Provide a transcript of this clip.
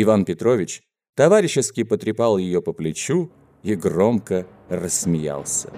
Иван Петрович товарищески потрепал ее по плечу и громко рассмеялся.